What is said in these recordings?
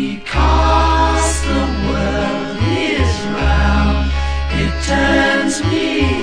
Because the world is round, it turns me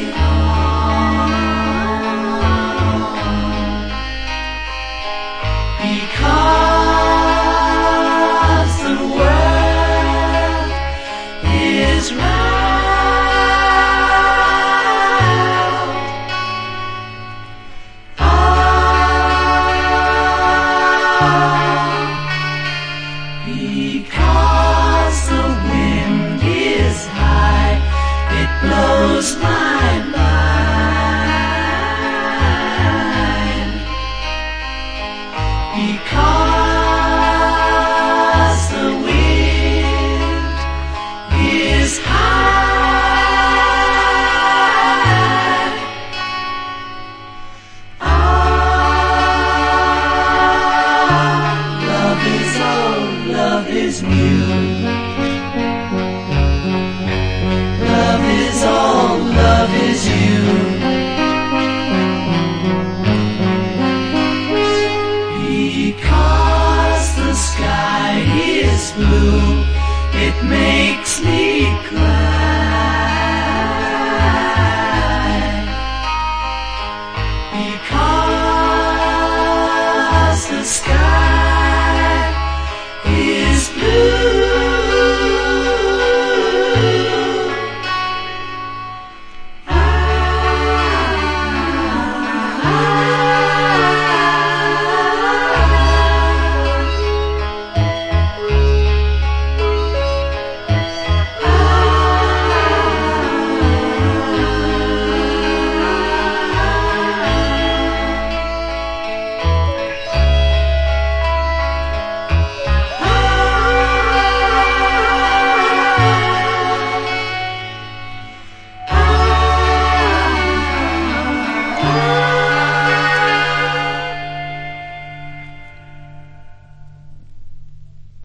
Because the wind is high. Ah, love is old, love is new. blue, it makes me cry. Because the sky.